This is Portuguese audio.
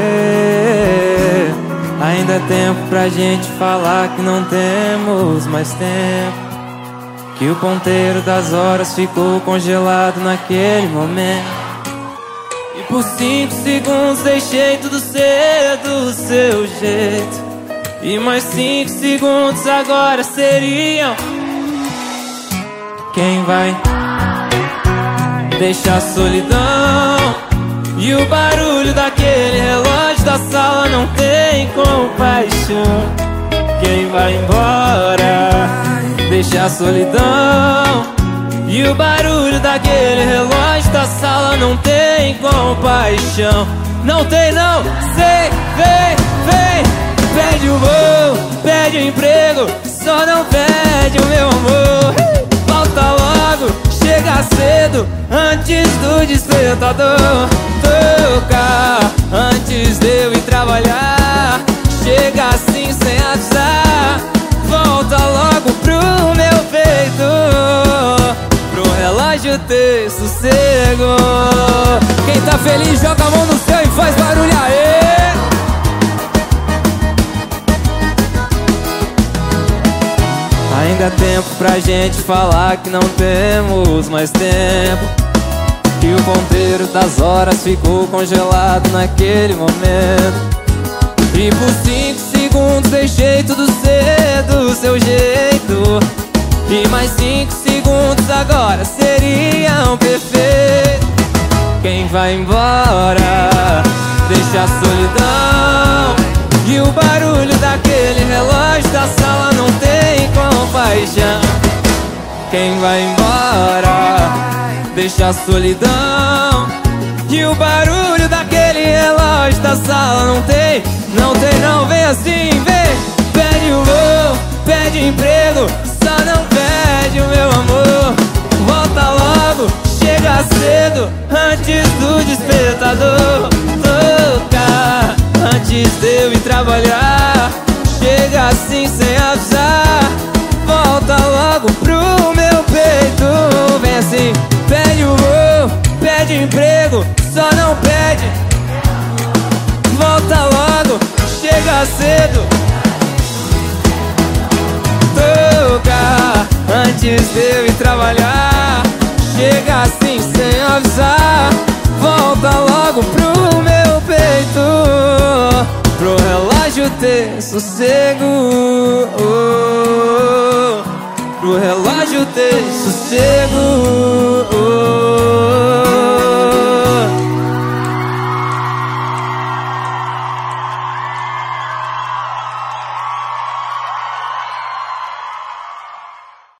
É, ainda é tempo pra gente falar que não temos mais tempo. Que o ponteiro das horas ficou congelado naquele momento. E por cinco segundos deixei tudo ser do seu jeito. E mais cinco segundos agora seriam. Quem vai deixar a solidão? E o barulho daquele relógio da sala não tem compaixão. Quem vai embora? deixa a solidão. E o barulho daquele relógio da sala não tem compaixão. Não tem não, sei, vem, vem Pede o voo, pede o emprego. Só não pede o meu amor chega cedo Antes do despertador Tocar antes de eu ir trabalhar. Chega assim sem avisar Volta logo pro meu peito Pro relógio ter sossego. Quem tá feliz joga a mão no Ainda tempo pra gente falar que não temos mais tempo. Que o ponteiro das horas ficou congelado naquele momento. E por cinco segundos deixei tudo ser do seu jeito. E mais cinco segundos agora seriam perfeitos Quem vai embora deixa a solidão. E o barulho daquele Quem vai embora deixa a solidão. E o barulho daquele relógio da sala não tem Não tem não, vem assim, vem. Pede o voo, pede emprego Só não pede o meu amor. Volta logo, chega cedo Antes do despertador. Tocar antes de eu ir trabalhar. Chega assim sem avisar emprego, só não pede. Volta logo, chega cedo. Toca antes de eu ir trabalhar. Chega assim sem avisar. Volta logo pro meu peito. Pro relógio ter sossego. Pro relógio ter sossego.